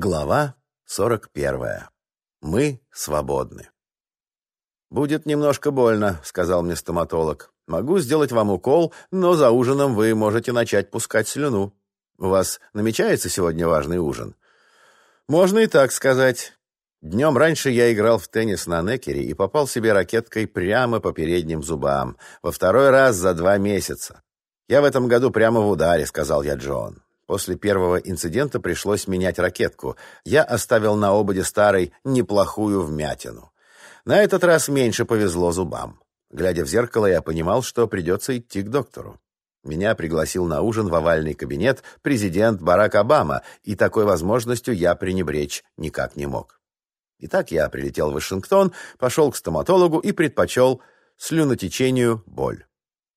Глава 41. Мы свободны. «Будет немножко больно», — сказал мне стоматолог. «Могу сделать вам укол, но за ужином вы можете начать пускать слюну. У вас намечается сегодня важный ужин?» «Можно и так сказать. Днем раньше я играл в теннис на некере и попал себе ракеткой прямо по передним зубам. Во второй раз за два месяца. Я в этом году прямо в ударе», — сказал я Джон. После первого инцидента пришлось менять ракетку. Я оставил на ободе старой неплохую вмятину. На этот раз меньше повезло зубам. Глядя в зеркало, я понимал, что придется идти к доктору. Меня пригласил на ужин в овальный кабинет президент Барак Обама, и такой возможностью я пренебречь никак не мог. Итак, я прилетел в Вашингтон, пошел к стоматологу и предпочел слюнотечению боль.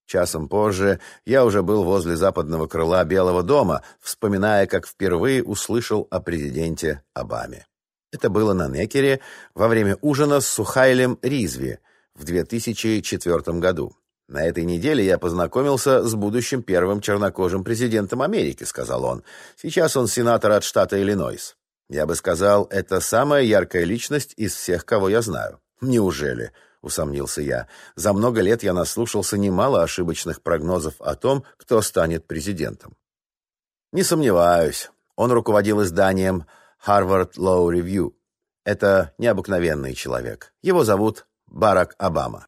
Часом позже я уже был возле западного крыла Белого дома, вспоминая, как впервые услышал о президенте Обаме. Это было на Некере во время ужина с Сухайлем Ризви в 2004 году. «На этой неделе я познакомился с будущим первым чернокожим президентом Америки», — сказал он. «Сейчас он сенатор от штата Иллинойс. Я бы сказал, это самая яркая личность из всех, кого я знаю». «Неужели?» — усомнился я. «За много лет я наслушался немало ошибочных прогнозов о том, кто станет президентом». «Не сомневаюсь. Он руководил изданием Harvard Law Review. Это необыкновенный человек. Его зовут Барак Обама».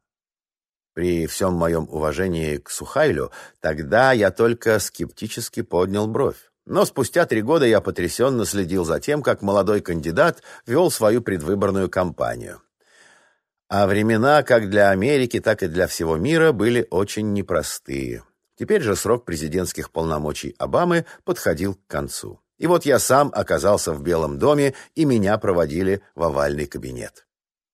При всем моем уважении к Сухайлю, тогда я только скептически поднял бровь. Но спустя три года я потрясенно следил за тем, как молодой кандидат вел свою предвыборную кампанию. А времена как для Америки, так и для всего мира были очень непростые. Теперь же срок президентских полномочий Обамы подходил к концу. И вот я сам оказался в Белом доме, и меня проводили в овальный кабинет.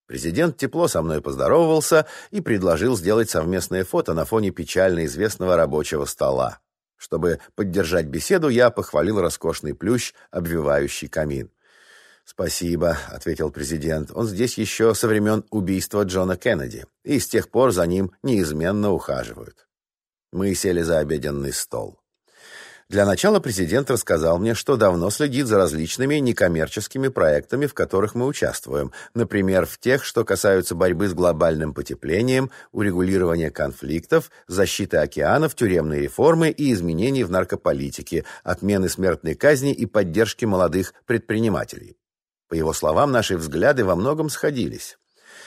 Президент тепло со мной поздоровался и предложил сделать совместное фото на фоне печально известного рабочего стола. Чтобы поддержать беседу, я похвалил роскошный плющ, обвивающий камин. «Спасибо», — ответил президент. «Он здесь еще со времен убийства Джона Кеннеди, и с тех пор за ним неизменно ухаживают». Мы сели за обеденный стол. Для начала президент рассказал мне, что давно следит за различными некоммерческими проектами, в которых мы участвуем, например, в тех, что касаются борьбы с глобальным потеплением, урегулирования конфликтов, защиты океанов, тюремной реформы и изменений в наркополитике, отмены смертной казни и поддержки молодых предпринимателей. По его словам, наши взгляды во многом сходились.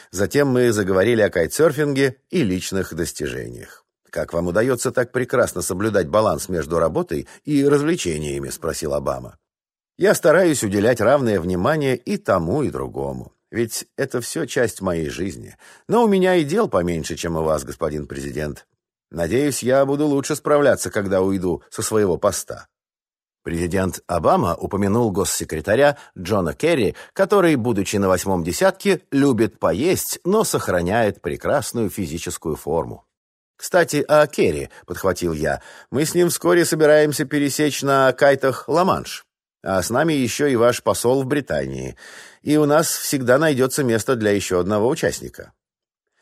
Затем мы заговорили о кайтсерфинге и личных достижениях. «Как вам удается так прекрасно соблюдать баланс между работой и развлечениями?» – спросил Обама. «Я стараюсь уделять равное внимание и тому, и другому. Ведь это все часть моей жизни. Но у меня и дел поменьше, чем у вас, господин президент. Надеюсь, я буду лучше справляться, когда уйду со своего поста». Президент Обама упомянул госсекретаря Джона Керри, который, будучи на восьмом десятке, любит поесть, но сохраняет прекрасную физическую форму. «Кстати, о Керри», — подхватил я, — «мы с ним вскоре собираемся пересечь на кайтах Ла-Манш. А с нами еще и ваш посол в Британии. И у нас всегда найдется место для еще одного участника».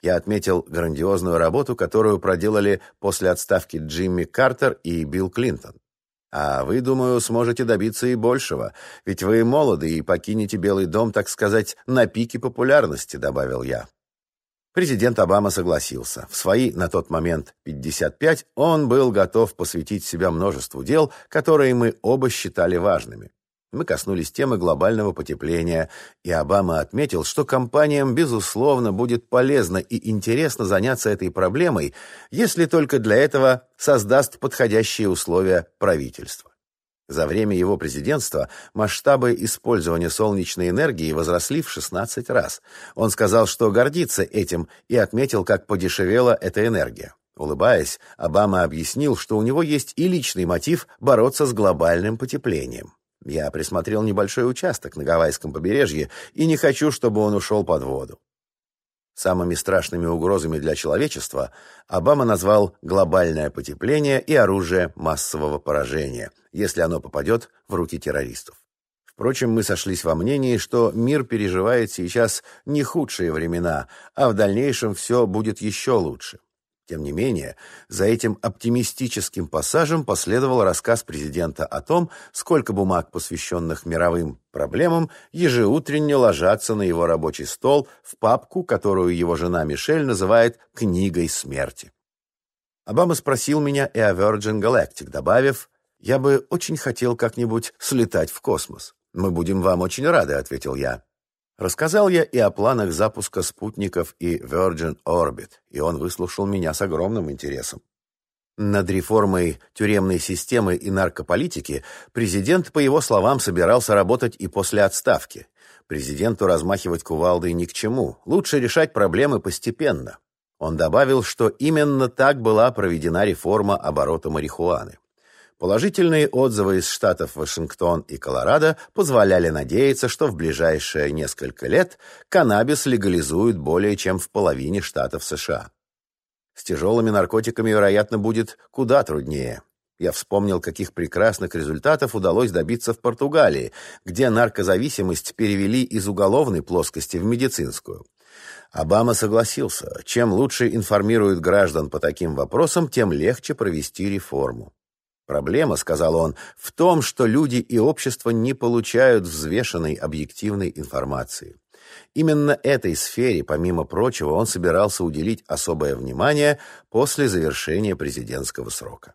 Я отметил грандиозную работу, которую проделали после отставки Джимми Картер и Билл Клинтон. А вы, думаю, сможете добиться и большего, ведь вы молоды и покинете Белый дом, так сказать, на пике популярности», — добавил я. Президент Обама согласился. В свои, на тот момент, 55, он был готов посвятить себя множеству дел, которые мы оба считали важными. Мы коснулись темы глобального потепления, и Обама отметил, что компаниям, безусловно, будет полезно и интересно заняться этой проблемой, если только для этого создаст подходящие условия правительство. За время его президентства масштабы использования солнечной энергии возросли в 16 раз. Он сказал, что гордится этим, и отметил, как подешевела эта энергия. Улыбаясь, Обама объяснил, что у него есть и личный мотив бороться с глобальным потеплением. Я присмотрел небольшой участок на Гавайском побережье и не хочу, чтобы он ушел под воду. Самыми страшными угрозами для человечества Обама назвал глобальное потепление и оружие массового поражения, если оно попадет в руки террористов. Впрочем, мы сошлись во мнении, что мир переживает сейчас не худшие времена, а в дальнейшем все будет еще лучше. Тем не менее, за этим оптимистическим пассажем последовал рассказ президента о том, сколько бумаг, посвященных мировым проблемам, ежеутренне ложатся на его рабочий стол в папку, которую его жена Мишель называет «книгой смерти». Обама спросил меня и о Virgin Galactic, добавив, «Я бы очень хотел как-нибудь слетать в космос». «Мы будем вам очень рады», — ответил я. Рассказал я и о планах запуска спутников и Virgin Orbit, и он выслушал меня с огромным интересом. Над реформой тюремной системы и наркополитики президент, по его словам, собирался работать и после отставки. Президенту размахивать кувалдой ни к чему. Лучше решать проблемы постепенно. Он добавил, что именно так была проведена реформа оборота марихуаны. Положительные отзывы из штатов Вашингтон и Колорадо позволяли надеяться, что в ближайшие несколько лет каннабис легализуют более чем в половине штатов США. С тяжелыми наркотиками, вероятно, будет куда труднее. Я вспомнил, каких прекрасных результатов удалось добиться в Португалии, где наркозависимость перевели из уголовной плоскости в медицинскую. Обама согласился, чем лучше информируют граждан по таким вопросам, тем легче провести реформу. Проблема, сказал он, в том, что люди и общество не получают взвешенной объективной информации. Именно этой сфере, помимо прочего, он собирался уделить особое внимание после завершения президентского срока.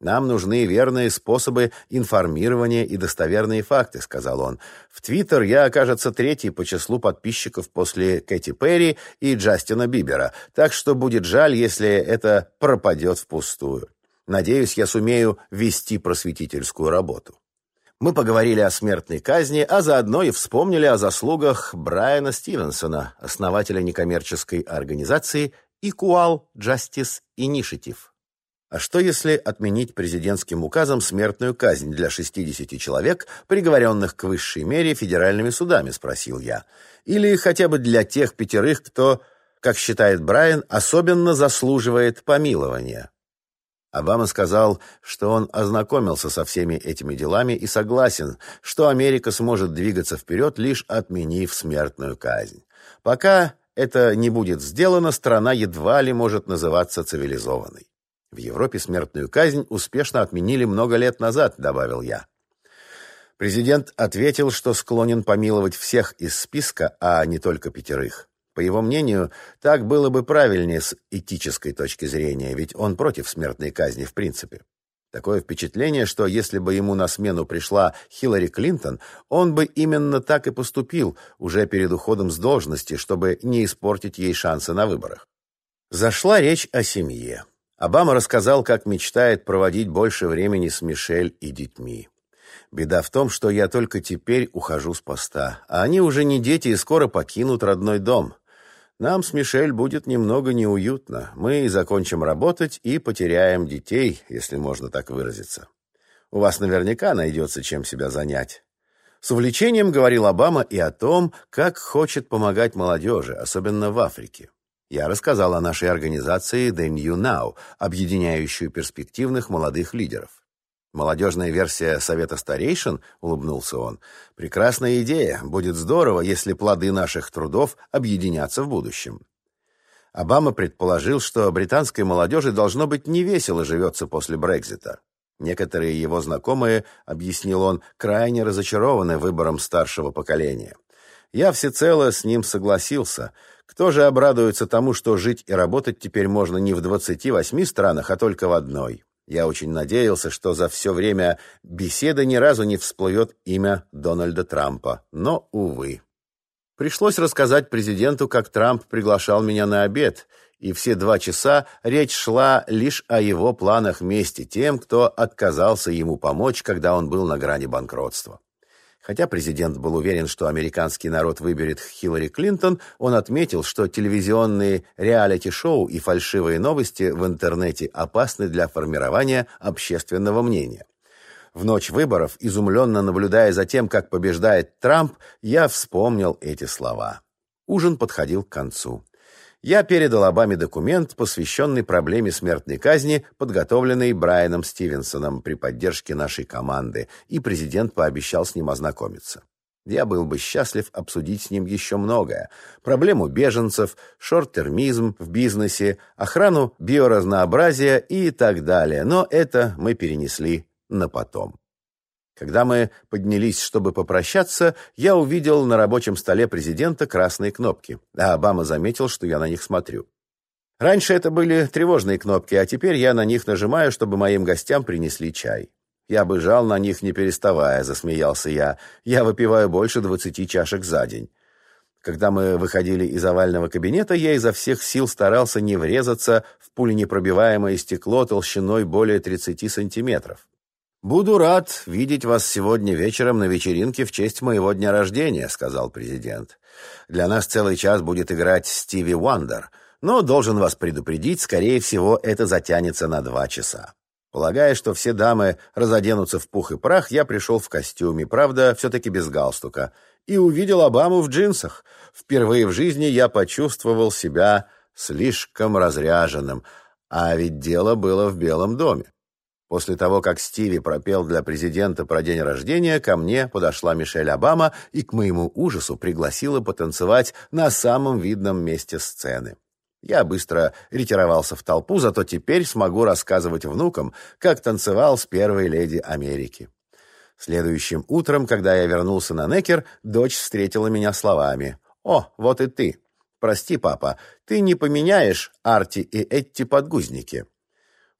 «Нам нужны верные способы информирования и достоверные факты», — сказал он. «В Твиттер я, кажется, третий по числу подписчиков после Кэти Перри и Джастина Бибера, так что будет жаль, если это пропадет впустую. Надеюсь, я сумею вести просветительскую работу. Мы поговорили о смертной казни, а заодно и вспомнили о заслугах Брайана Стивенсона, основателя некоммерческой организации Equal Justice Initiative. А что если отменить президентским указом смертную казнь для 60 человек, приговоренных к высшей мере федеральными судами, спросил я. Или хотя бы для тех пятерых, кто, как считает Брайан, особенно заслуживает помилования. Обама сказал, что он ознакомился со всеми этими делами и согласен, что Америка сможет двигаться вперед, лишь отменив смертную казнь. Пока это не будет сделано, страна едва ли может называться цивилизованной. В Европе смертную казнь успешно отменили много лет назад, добавил я. Президент ответил, что склонен помиловать всех из списка, а не только пятерых. По его мнению, так было бы правильнее с этической точки зрения, ведь он против смертной казни в принципе. Такое впечатление, что если бы ему на смену пришла Хиллари Клинтон, он бы именно так и поступил уже перед уходом с должности, чтобы не испортить ей шансы на выборах. Зашла речь о семье. Обама рассказал, как мечтает проводить больше времени с Мишель и детьми. Беда в том, что я только теперь ухожу с поста, а они уже не дети и скоро покинут родной дом. Нам с Мишель будет немного неуютно. Мы закончим работать и потеряем детей, если можно так выразиться. У вас наверняка найдется чем себя занять. С увлечением говорил Обама и о том, как хочет помогать молодежи, особенно в Африке. Я рассказал о нашей организации The New Now, объединяющую перспективных молодых лидеров. Молодежная версия Совета старейшин, улыбнулся он. Прекрасная идея. Будет здорово, если плоды наших трудов объединятся в будущем. Обама предположил, что британской молодежи должно быть невесело живется после Брекзита. Некоторые его знакомые, объяснил он, крайне разочарованы выбором старшего поколения. Я всецело с ним согласился. Кто же обрадуется тому, что жить и работать теперь можно не в 28 странах, а только в одной? Я очень надеялся, что за все время беседы ни разу не всплывет имя Дональда Трампа, но, увы. Пришлось рассказать президенту, как Трамп приглашал меня на обед, и все два часа речь шла лишь о его планах мести тем, кто отказался ему помочь, когда он был на грани банкротства. Хотя президент был уверен, что американский народ выберет Хиллари Клинтон, он отметил, что телевизионные реалити-шоу и фальшивые новости в интернете опасны для формирования общественного мнения. В ночь выборов, изумленно наблюдая за тем, как побеждает Трамп, я вспомнил эти слова. Ужин подходил к концу я передал Обаме документ, посвященный проблеме смертной казни, подготовленный Брайаном Стивенсоном при поддержке нашей команды, и президент пообещал с ним ознакомиться. Я был бы счастлив обсудить с ним еще многое. Проблему беженцев, шорт-термизм в бизнесе, охрану биоразнообразия и так далее. Но это мы перенесли на потом. Когда мы поднялись, чтобы попрощаться, я увидел на рабочем столе президента красные кнопки, а Обама заметил, что я на них смотрю. Раньше это были тревожные кнопки, а теперь я на них нажимаю, чтобы моим гостям принесли чай. Я бы жал на них, не переставая, засмеялся я. Я выпиваю больше двадцати чашек за день. Когда мы выходили из овального кабинета, я изо всех сил старался не врезаться в пуленепробиваемое стекло толщиной более 30 сантиметров. «Буду рад видеть вас сегодня вечером на вечеринке в честь моего дня рождения», — сказал президент. «Для нас целый час будет играть Стиви Уандер, но должен вас предупредить, скорее всего, это затянется на два часа». Полагая, что все дамы разоденутся в пух и прах, я пришел в костюме, правда, все-таки без галстука, и увидел Обаму в джинсах. Впервые в жизни я почувствовал себя слишком разряженным, а ведь дело было в Белом доме. После того, как Стиви пропел для президента про день рождения, ко мне подошла Мишель Обама и, к моему ужасу, пригласила потанцевать на самом видном месте сцены. Я быстро ретировался в толпу, зато теперь смогу рассказывать внукам, как танцевал с первой леди Америки. Следующим утром, когда я вернулся на Некер, дочь встретила меня словами. «О, вот и ты. Прости, папа, ты не поменяешь Арти и Этти подгузники».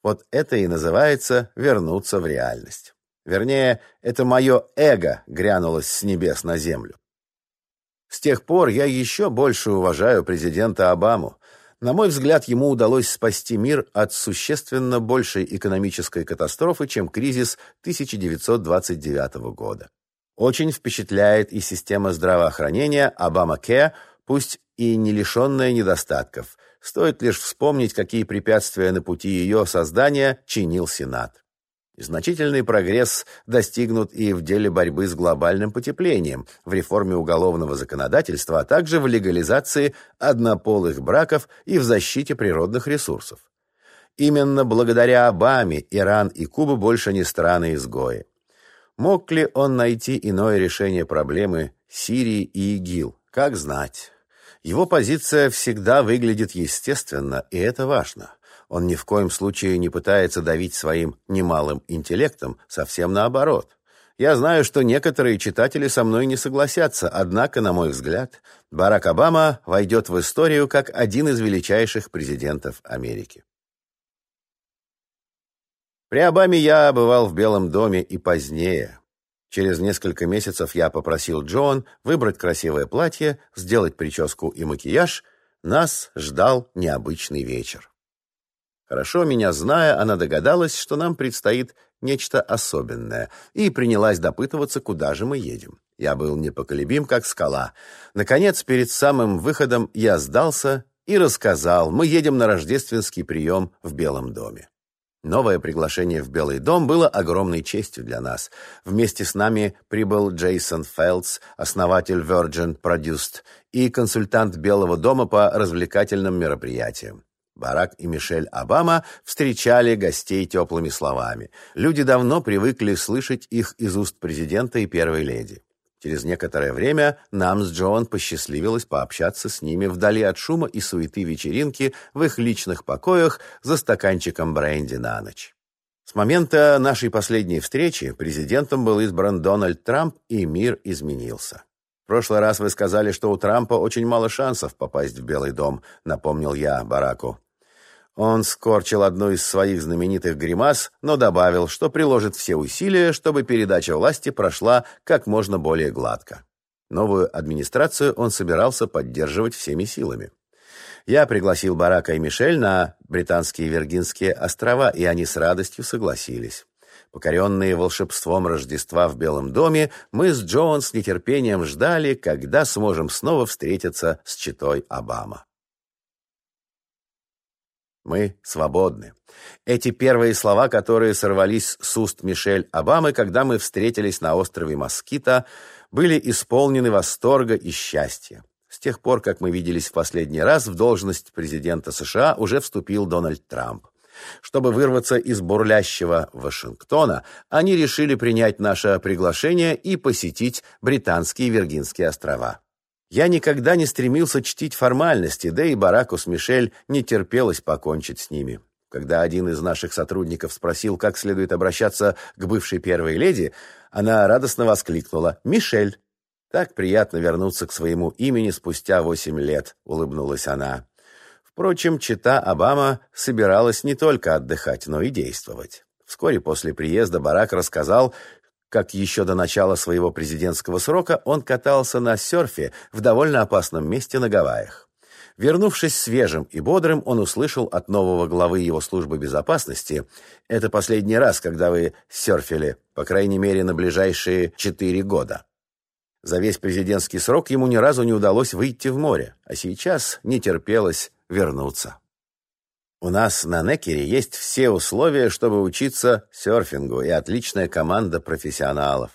Вот это и называется вернуться в реальность. Вернее, это мое эго грянулось с небес на землю. С тех пор я еще больше уважаю президента Обаму. На мой взгляд, ему удалось спасти мир от существенно большей экономической катастрофы, чем кризис 1929 года. Очень впечатляет и система здравоохранения Обама-Care, пусть и не лишенная недостатков. Стоит лишь вспомнить, какие препятствия на пути ее создания чинил Сенат. Значительный прогресс достигнут и в деле борьбы с глобальным потеплением, в реформе уголовного законодательства, а также в легализации однополых браков и в защите природных ресурсов. Именно благодаря Обаме Иран и Куба больше не страны-изгои. Мог ли он найти иное решение проблемы Сирии и ИГИЛ? Как знать. Его позиция всегда выглядит естественно, и это важно. Он ни в коем случае не пытается давить своим немалым интеллектом, совсем наоборот. Я знаю, что некоторые читатели со мной не согласятся, однако, на мой взгляд, Барак Обама войдет в историю как один из величайших президентов Америки. При Обаме я бывал в Белом доме и позднее. Через несколько месяцев я попросил Джон выбрать красивое платье, сделать прическу и макияж. Нас ждал необычный вечер. Хорошо меня зная, она догадалась, что нам предстоит нечто особенное, и принялась допытываться, куда же мы едем. Я был непоколебим, как скала. Наконец, перед самым выходом я сдался и рассказал, мы едем на рождественский прием в Белом доме. Новое приглашение в Белый дом было огромной честью для нас. Вместе с нами прибыл Джейсон Фелдс, основатель Virgin Produced и консультант Белого дома по развлекательным мероприятиям. Барак и Мишель Обама встречали гостей теплыми словами. Люди давно привыкли слышать их из уст президента и первой леди. Через некоторое время нам с Джоан посчастливилось пообщаться с ними вдали от шума и суеты вечеринки в их личных покоях за стаканчиком бренди на ночь. С момента нашей последней встречи президентом был избран Дональд Трамп, и мир изменился. В прошлый раз вы сказали, что у Трампа очень мало шансов попасть в Белый дом, напомнил я Бараку. Он скорчил одну из своих знаменитых гримас, но добавил, что приложит все усилия, чтобы передача власти прошла как можно более гладко. Новую администрацию он собирался поддерживать всеми силами. Я пригласил Барака и Мишель на британские Виргинские острова, и они с радостью согласились. Покоренные волшебством Рождества в Белом доме, мы с Джоан с нетерпением ждали, когда сможем снова встретиться с читой Обама. Мы свободны. Эти первые слова, которые сорвались с уст Мишель Обамы, когда мы встретились на острове Москита, были исполнены восторга и счастья. С тех пор, как мы виделись в последний раз, в должность президента США уже вступил Дональд Трамп. Чтобы вырваться из бурлящего Вашингтона, они решили принять наше приглашение и посетить британские Виргинские острова. Я никогда не стремился чтить формальности, да и Бараку с Мишель не терпелось покончить с ними. Когда один из наших сотрудников спросил, как следует обращаться к бывшей первой леди, она радостно воскликнула «Мишель». «Так приятно вернуться к своему имени спустя восемь лет», — улыбнулась она. Впрочем, чита Обама собиралась не только отдыхать, но и действовать. Вскоре после приезда Барак рассказал, как еще до начала своего президентского срока он катался на серфе в довольно опасном месте на Гавайях. Вернувшись свежим и бодрым, он услышал от нового главы его службы безопасности «Это последний раз, когда вы серфили, по крайней мере, на ближайшие четыре года». За весь президентский срок ему ни разу не удалось выйти в море, а сейчас не терпелось вернуться. У нас на Некере есть все условия, чтобы учиться серфингу, и отличная команда профессионалов.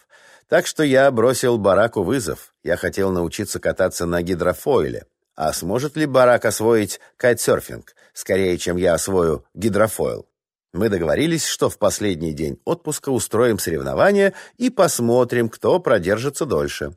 Так что я бросил Бараку вызов. Я хотел научиться кататься на гидрофойле. А сможет ли Барак освоить кайтсерфинг? Скорее, чем я освою гидрофойл. Мы договорились, что в последний день отпуска устроим соревнования и посмотрим, кто продержится дольше.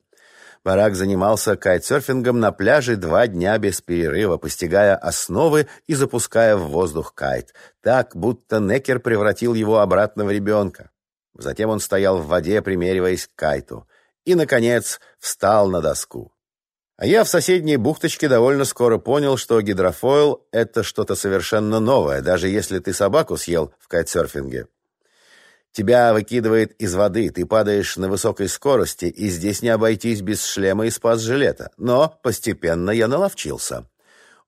Барак занимался кайтсерфингом на пляже два дня без перерыва, постигая основы и запуская в воздух кайт, так, будто Некер превратил его обратно в ребенка. Затем он стоял в воде, примериваясь к кайту, и, наконец, встал на доску. А я в соседней бухточке довольно скоро понял, что гидрофойл — это что-то совершенно новое, даже если ты собаку съел в кайтсерфинге. Тебя выкидывает из воды, ты падаешь на высокой скорости, и здесь не обойтись без шлема и спас-жилета. Но постепенно я наловчился.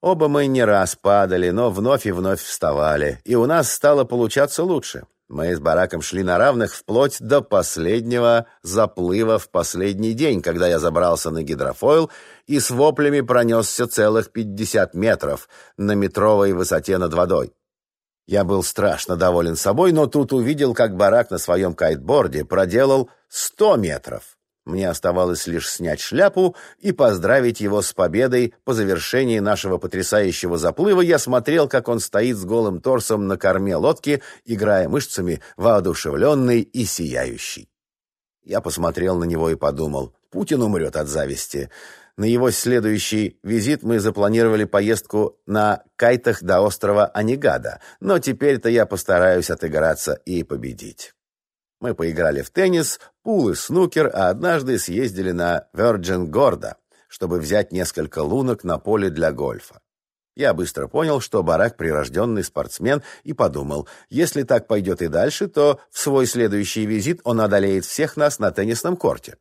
Оба мы не раз падали, но вновь и вновь вставали, и у нас стало получаться лучше. Мы с Бараком шли на равных вплоть до последнего заплыва в последний день, когда я забрался на гидрофойл и с воплями пронесся целых 50 метров на метровой высоте над водой. Я был страшно доволен собой, но тут увидел, как барак на своем кайтборде проделал сто метров. Мне оставалось лишь снять шляпу и поздравить его с победой. По завершении нашего потрясающего заплыва я смотрел, как он стоит с голым торсом на корме лодки, играя мышцами, воодушевленный и сияющий. Я посмотрел на него и подумал, Путин умрет от зависти. На его следующий визит мы запланировали поездку на кайтах до острова Анигада, но теперь-то я постараюсь отыграться и победить. Мы поиграли в теннис, пул и снукер, а однажды съездили на Virgin Гордо, чтобы взять несколько лунок на поле для гольфа. Я быстро понял, что Барак прирожденный спортсмен, и подумал, если так пойдет и дальше, то в свой следующий визит он одолеет всех нас на теннисном корте.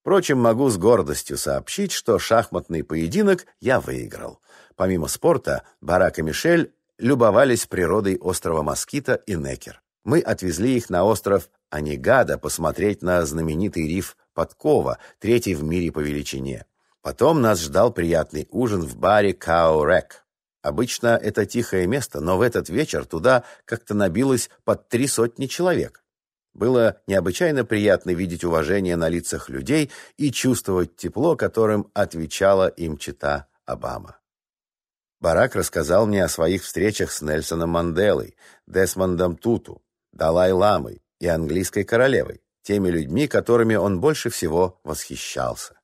Впрочем, могу с гордостью сообщить, что шахматный поединок я выиграл. Помимо спорта, Барак и Мишель любовались природой острова Москита и Некер. Мы отвезли их на остров Анигада посмотреть на знаменитый риф Подкова, третий в мире по величине. Потом нас ждал приятный ужин в баре Као-Рек. Обычно это тихое место, но в этот вечер туда как-то набилось под три сотни человек. Было необычайно приятно видеть уважение на лицах людей и чувствовать тепло, которым отвечала им чита Обама. Барак рассказал мне о своих встречах с Нельсоном Манделой, Десмондом Туту, Далай-ламой и английской королевой, теми людьми, которыми он больше всего восхищался.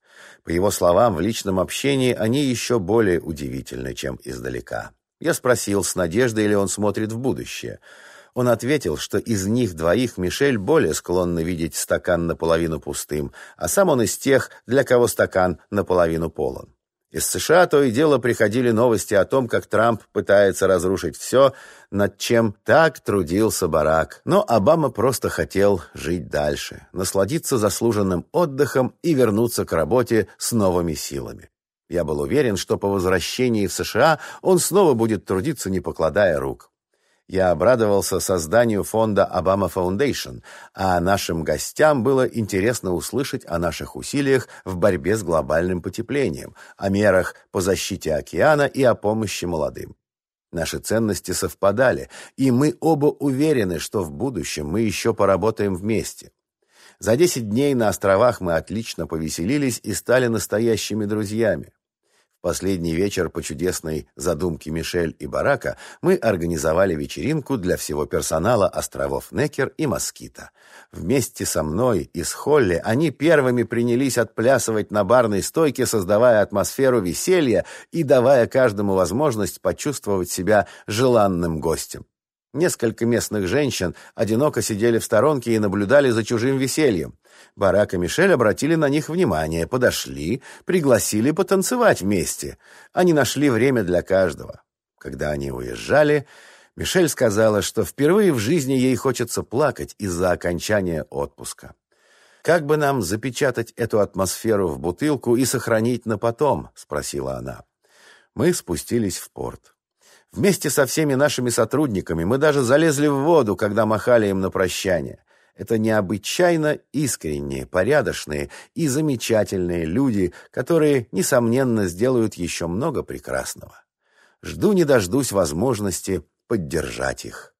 По его словам, в личном общении они еще более удивительны, чем издалека. Я спросил, с надеждой ли он смотрит в будущее – он ответил, что из них двоих Мишель более склонна видеть стакан наполовину пустым, а сам он из тех, для кого стакан наполовину полон. Из США то и дело приходили новости о том, как Трамп пытается разрушить все, над чем так трудился Барак. Но Обама просто хотел жить дальше, насладиться заслуженным отдыхом и вернуться к работе с новыми силами. Я был уверен, что по возвращении в США он снова будет трудиться, не покладая рук. Я обрадовался созданию фонда Обама Foundation, а нашим гостям было интересно услышать о наших усилиях в борьбе с глобальным потеплением, о мерах по защите океана и о помощи молодым. Наши ценности совпадали, и мы оба уверены, что в будущем мы еще поработаем вместе. За 10 дней на островах мы отлично повеселились и стали настоящими друзьями. Последний вечер по чудесной задумке Мишель и Барака мы организовали вечеринку для всего персонала островов Некер и Москита. Вместе со мной и с Холли они первыми принялись отплясывать на барной стойке, создавая атмосферу веселья и давая каждому возможность почувствовать себя желанным гостем. Несколько местных женщин одиноко сидели в сторонке и наблюдали за чужим весельем. Барак и Мишель обратили на них внимание, подошли, пригласили потанцевать вместе. Они нашли время для каждого. Когда они уезжали, Мишель сказала, что впервые в жизни ей хочется плакать из-за окончания отпуска. «Как бы нам запечатать эту атмосферу в бутылку и сохранить на потом?» — спросила она. Мы спустились в порт. Вместе со всеми нашими сотрудниками мы даже залезли в воду, когда махали им на прощание. Это необычайно искренние, порядочные и замечательные люди, которые, несомненно, сделают еще много прекрасного. Жду не дождусь возможности поддержать их.